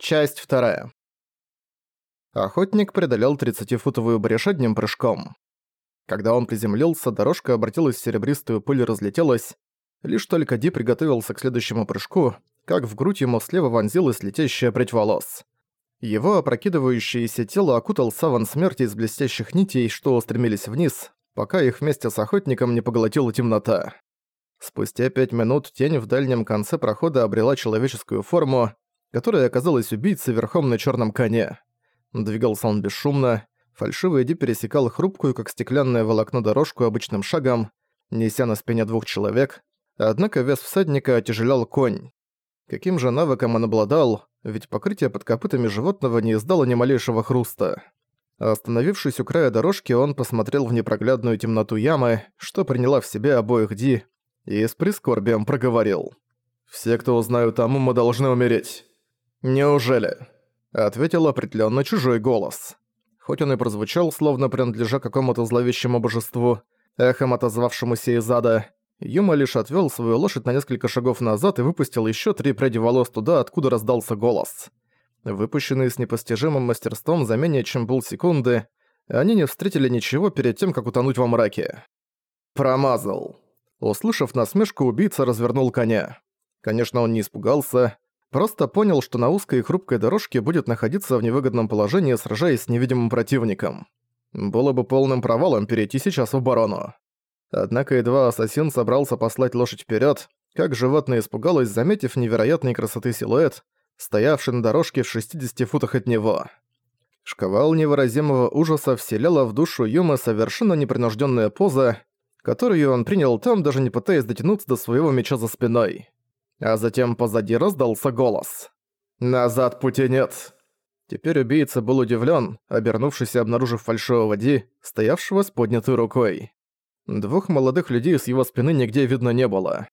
Часть вторая. Охотник преодолел 30-футовую брешь одним прыжком. Когда он приземлился, дорожка обратилась в серебристую пыль и разлетелась. Лишь только Ди приготовился к следующему прыжку, как в грудь ему слева вонзилась летящая прядь волос. Его опрокидывающееся тело окутал саван смерти из блестящих нитей, что устремились вниз, пока их вместе с охотником не поглотила темнота. Спустя пять минут тень в дальнем конце прохода обрела человеческую форму, которая оказалась убийцей верхом на черном коне. Двигался он бесшумно, фальшивый Ди пересекал хрупкую, как стеклянное волокно дорожку обычным шагом, неся на спине двух человек, однако вес всадника отяжелял конь. Каким же навыком он обладал, ведь покрытие под копытами животного не издало ни малейшего хруста. Остановившись у края дорожки, он посмотрел в непроглядную темноту ямы, что приняла в себя обоих Ди, и с прискорбием проговорил. «Все, кто узнают о мы должны умереть». «Неужели?» — ответил определенно чужой голос. Хоть он и прозвучал, словно принадлежа какому-то зловещему божеству, эхом отозвавшемуся из ада, Юма лишь отвел свою лошадь на несколько шагов назад и выпустил еще три пряди волос туда, откуда раздался голос. Выпущенные с непостижимым мастерством за менее чем полсекунды, они не встретили ничего перед тем, как утонуть во мраке. «Промазал». Услышав насмешку, убийца развернул коня. Конечно, он не испугался, Просто понял, что на узкой и хрупкой дорожке будет находиться в невыгодном положении, сражаясь с невидимым противником. Было бы полным провалом перейти сейчас в оборону. Однако едва ассасин собрался послать лошадь вперед, как животное испугалось, заметив невероятной красоты силуэт, стоявший на дорожке в 60 футах от него. Шковал невыразимого ужаса вселяла в душу Юма совершенно непринужденная поза, которую он принял там, даже не пытаясь дотянуться до своего меча за спиной. А затем позади раздался голос. «Назад пути нет!» Теперь убийца был удивлен, обернувшись и обнаружив фальшивого Ди, стоявшего с поднятой рукой. Двух молодых людей с его спины нигде видно не было.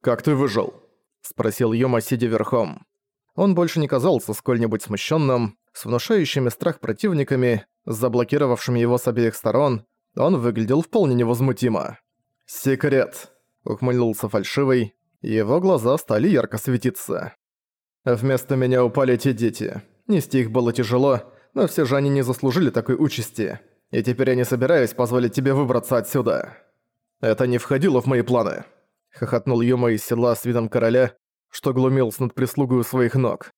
«Как ты выжил?» – спросил Йома, сидя верхом. Он больше не казался сколь-нибудь смущенным, с внушающими страх противниками, заблокировавшими его с обеих сторон, он выглядел вполне невозмутимо. «Секрет», — ухмыльнулся фальшивый, его глаза стали ярко светиться. Вместо меня упали те дети. Нести их было тяжело, но все же они не заслужили такой участи. И теперь я не собираюсь позволить тебе выбраться отсюда. Это не входило в мои планы. Хохотнул Юма из седла с видом короля, что глумился над прислугой у своих ног.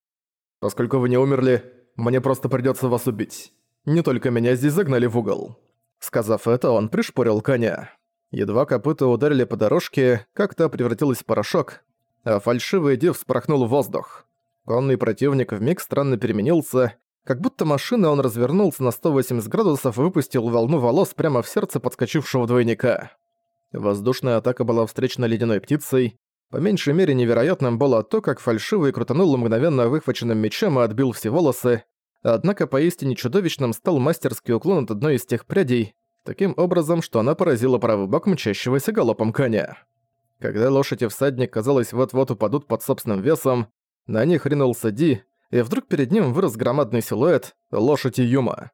Поскольку вы не умерли, мне просто придется вас убить. Не только меня здесь загнали в угол. Сказав это, он пришпорил коня. Едва копыта ударили по дорожке, как та превратилась в порошок, а фальшивый див спорохнул в воздух. Конный противник вмиг странно переменился, как будто машина он развернулся на 180 градусов и выпустил волну волос прямо в сердце подскочившего двойника. Воздушная атака была встречена ледяной птицей. По меньшей мере невероятным было то, как фальшивый крутанул мгновенно выхваченным мечом и отбил все волосы, однако поистине чудовищным стал мастерский уклон от одной из тех прядей, таким образом, что она поразила правый бок мчащегося галопом коня. Когда лошадь и всадник, казалось, вот-вот упадут под собственным весом, на них ринулся Ди, и вдруг перед ним вырос громадный силуэт — лошадь Юма.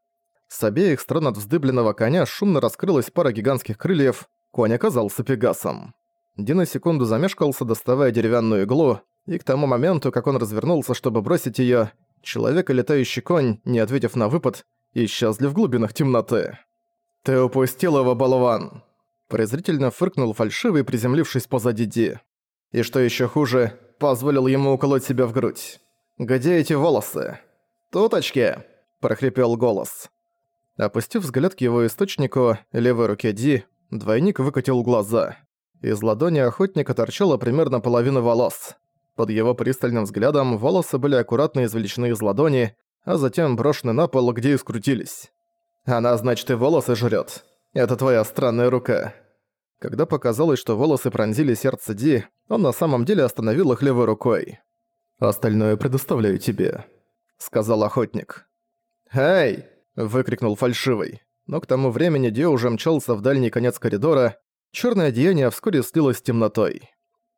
С обеих сторон от вздыбленного коня шумно раскрылась пара гигантских крыльев, конь оказался пегасом. Ди на секунду замешкался, доставая деревянную иглу, и к тому моменту, как он развернулся, чтобы бросить её, человек и летающий конь, не ответив на выпад, исчезли в глубинах темноты. «Ты упустил его, болван!» Презрительно фыркнул фальшивый, приземлившись позади Ди. И что еще хуже, позволил ему уколоть себя в грудь. «Где эти волосы?» «Туточки!» – прохрипел голос. Опустив взгляд к его источнику, левой руке Ди, двойник выкатил глаза. Из ладони охотника торчала примерно половина волос. Под его пристальным взглядом волосы были аккуратно извлечены из ладони, а затем брошены на пол, где и скрутились. Она, значит, и волосы жрет. Это твоя странная рука. Когда показалось, что волосы пронзили сердце Ди, он на самом деле остановил их левой рукой. «Остальное предоставляю тебе», — сказал охотник. «Эй!» — выкрикнул фальшивый. Но к тому времени Ди уже мчался в дальний конец коридора, черное одеяние вскоре слилось с темнотой.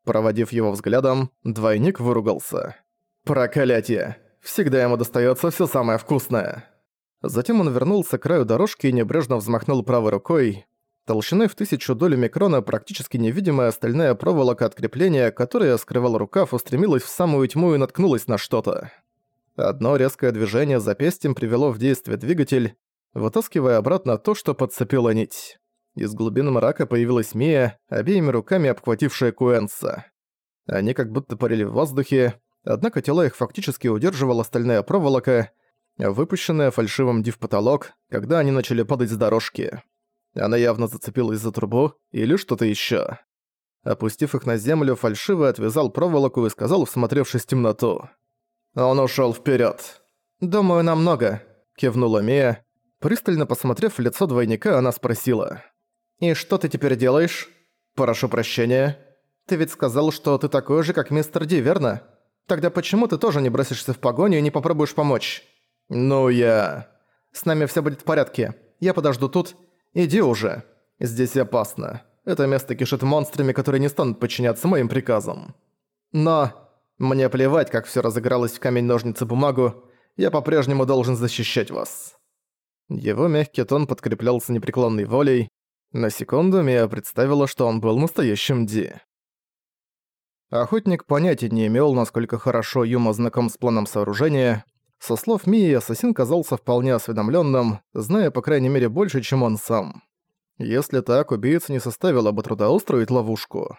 Проводив его взглядом, двойник выругался. «Проклятие! Всегда ему достается все самое вкусное!» Затем он вернулся к краю дорожки и небрежно взмахнул правой рукой. Толщиной в тысячу долю микрона практически невидимая стальная проволока от крепления, которая скрывала рукав, устремилась в самую тьму и наткнулась на что-то. Одно резкое движение запястьем привело в действие двигатель, вытаскивая обратно то, что подцепила нить. Из глубины мрака появилась Мия, обеими руками обхватившая Куэнса. Они как будто парили в воздухе, однако тела их фактически удерживала стальная проволока, выпущенная фальшивым див потолок, когда они начали падать с дорожки. Она явно зацепилась за трубу или что-то ещё. Опустив их на землю, фальшивый отвязал проволоку и сказал, всмотревшись в темноту. «Он ушёл вперёд». «Думаю, намного», — кивнула Мия. Пристально посмотрев в лицо двойника, она спросила. «И что ты теперь делаешь?» «Прошу прощения. Ты ведь сказал, что ты такой же, как мистер Ди, верно? Тогда почему ты тоже не бросишься в погоню и не попробуешь помочь?» «Ну я...» «С нами всё будет в порядке. Я подожду тут. Иди уже. Здесь опасно. Это место кишит монстрами, которые не станут подчиняться моим приказам. Но мне плевать, как всё разыгралось в камень-ножницы-бумагу, я по-прежнему должен защищать вас». Его мягкий тон подкреплялся непреклонной волей. На секунду Мия представила, что он был настоящим Ди. Охотник понятия не имел, насколько хорошо Юма знаком с планом сооружения. Со слов Мии, ассасин казался вполне осведомленным, зная по крайней мере больше, чем он сам. Если так, убийца не составило бы труда устроить ловушку.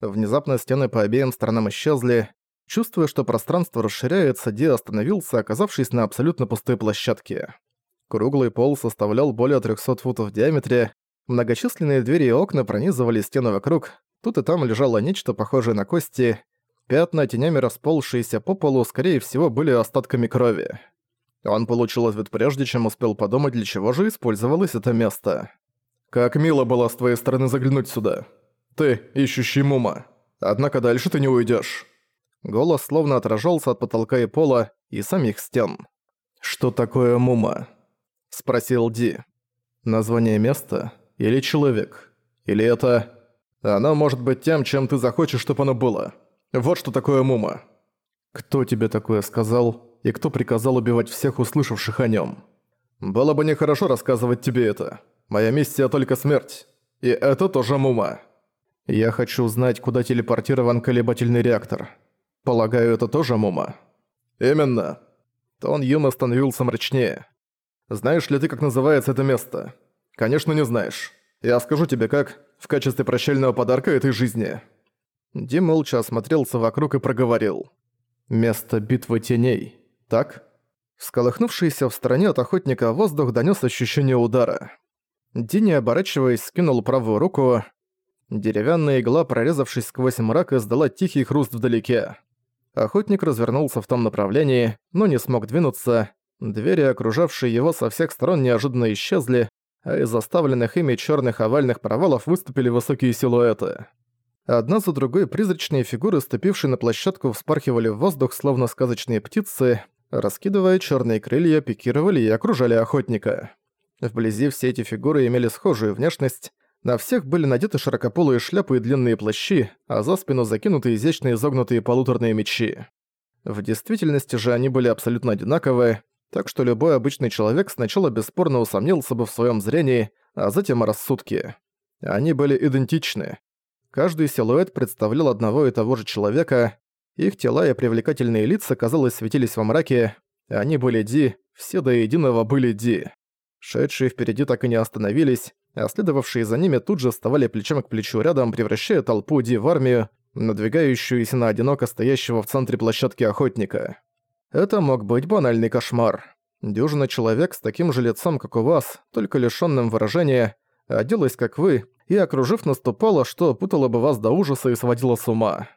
Внезапно стены по обеим сторонам исчезли. Чувствуя, что пространство расширяется, Ди остановился, оказавшись на абсолютно пустой площадке. Круглый пол составлял более 300 футов в диаметре, многочисленные двери и окна пронизывали стены вокруг, тут и там лежало нечто похожее на кости, пятна, тенями расползшиеся по полу, скорее всего, были остатками крови. Он получил ответ прежде, чем успел подумать, для чего же использовалось это место. «Как мило было с твоей стороны заглянуть сюда. Ты, ищущий Мума. Однако дальше ты не уйдешь. Голос словно отражался от потолка и пола, и самих стен. «Что такое Мума?» — спросил Ди. «Название места? Или человек? Или это...» «Оно может быть тем, чем ты захочешь, чтобы оно было. Вот что такое Мума». «Кто тебе такое сказал, и кто приказал убивать всех услышавших о нем? «Было бы нехорошо рассказывать тебе это. Моя миссия только смерть. И это тоже Мума. Я хочу узнать, куда телепортирован колебательный реактор. Полагаю, это тоже Мума?» «Именно». Тон Юма становился мрачнее. «Знаешь ли ты, как называется это место?» «Конечно, не знаешь. Я скажу тебе как, в качестве прощального подарка этой жизни». Ди молча осмотрелся вокруг и проговорил. «Место битвы теней, так?» Всколыхнувшийся в стороне от охотника воздух донёс ощущение удара. Ди, не оборачиваясь, скинул правую руку. Деревянная игла, прорезавшись сквозь мрак, издала тихий хруст вдалеке. Охотник развернулся в том направлении, но не смог двинуться. Двери, окружавшие его со всех сторон, неожиданно исчезли, а из заставленных ими черных овальных провалов выступили высокие силуэты. Одна за другой призрачные фигуры, ступившие на площадку, вспархивали в воздух, словно сказочные птицы, раскидывая черные крылья, пикировали и окружали охотника. Вблизи все эти фигуры имели схожую внешность, на всех были надеты широкополые шляпы и длинные плащи, а за спину закинуты изящные изогнутые полуторные мечи. В действительности же они были абсолютно одинаковые, так что любой обычный человек сначала бесспорно усомнился бы в своем зрении, а затем о рассудке. Они были идентичны. Каждый силуэт представлял одного и того же человека, их тела и привлекательные лица, казалось, светились во мраке, они были Ди, все до единого были Ди. Шедшие впереди так и не остановились, а следовавшие за ними тут же вставали плечом к плечу рядом, превращая толпу Ди в армию, надвигающуюся на одиноко стоящего в центре площадки охотника. Это мог быть банальный кошмар. Дюжина человек с таким же лицом, как у вас, только лишённым выражения, оделась как вы, и, окружив, наступала, что путало бы вас до ужаса и сводило с ума.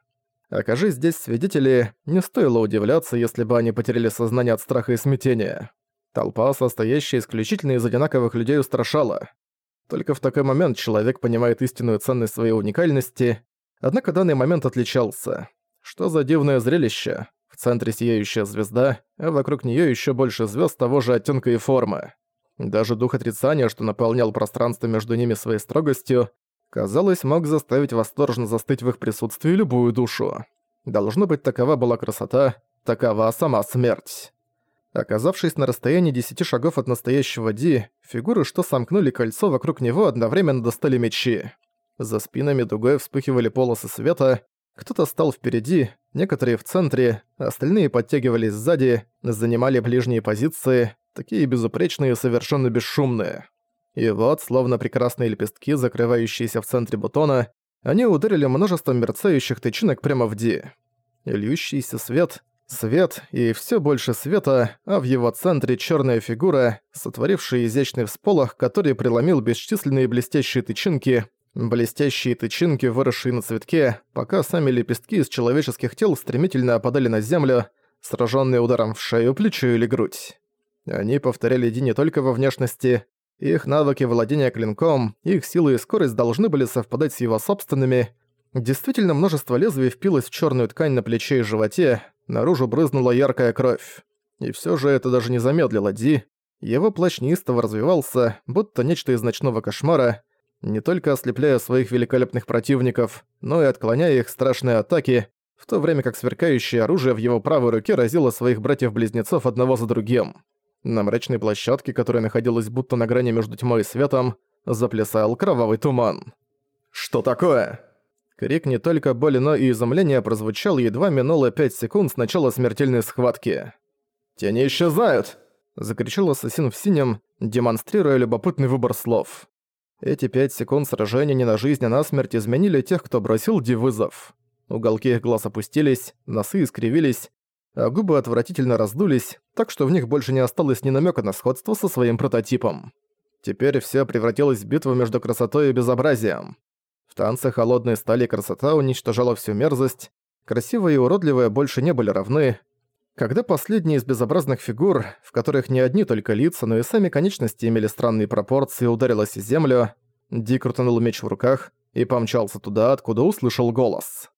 Окажись здесь свидетели, не стоило удивляться, если бы они потеряли сознание от страха и смятения. Толпа, состоящая исключительно из одинаковых людей, устрашала. Только в такой момент человек понимает истинную ценность своей уникальности, однако данный момент отличался. Что за дивное зрелище? В центре сияющая звезда, а вокруг неё ещё больше звёзд того же оттенка и формы. Даже дух отрицания, что наполнял пространство между ними своей строгостью, казалось, мог заставить восторженно застыть в их присутствии любую душу. Должно быть, такова была красота, такова сама смерть. Оказавшись на расстоянии десяти шагов от настоящего Ди, фигуры, что сомкнули кольцо вокруг него, одновременно достали мечи. За спинами дугой вспыхивали полосы света, кто-то стал впереди, некоторые в центре, остальные подтягивались сзади, занимали ближние позиции, такие безупречные и совершенно бесшумные. И вот, словно прекрасные лепестки, закрывающиеся в центре бутона, они ударили множеством мерцающих тычинок прямо в Ди. Льющийся свет, свет и все больше света, а в его центре черная фигура, сотворившая изящный всполох, который преломил бесчисленные блестящие тычинки, блестящие тычинки, выросшие на цветке, пока сами лепестки из человеческих тел стремительно опадали на землю, сраженные ударом в шею, плечо или грудь. Они повторяли Ди не только во внешности, их навыки владения клинком, их силы и скорость должны были совпадать с его собственными. Действительно, множество лезвий впилось в черную ткань на плече и животе, наружу брызнула яркая кровь. И все же это даже не замедлило Ди. Его плащ неистово развивался, будто нечто из ночного кошмара, не только ослепляя своих великолепных противников, но и отклоняя их страшные атаки, в то время как сверкающее оружие в его правой руке разило своих братьев-близнецов одного за другим. На мрачной площадке, которая находилась будто на грани между тьмой и светом, заплясал кровавый туман. «Что такое?» Крик не только боли, но и изумления прозвучал, едва минуло пять секунд с начала смертельной схватки. «Тени исчезают!» — закричал ассасин в синем, демонстрируя любопытный выбор слов. Эти пять секунд сражения не на жизнь, а на смерть изменили тех, кто бросил Ди вызов. Уголки их глаз опустились, носы искривились, а губы отвратительно раздулись, так что в них больше не осталось ни намека на сходство со своим прототипом. Теперь все превратилось в битву между красотой и безобразием. В танце холодной стали красота уничтожала всю мерзость, красивые и уродливые больше не были равны. Когда последние из безобразных фигур, в которых не одни только лица, но и сами конечности имели странные пропорции, ударилась в землю, Ди крутанул меч в руках и помчался туда, откуда услышал голос.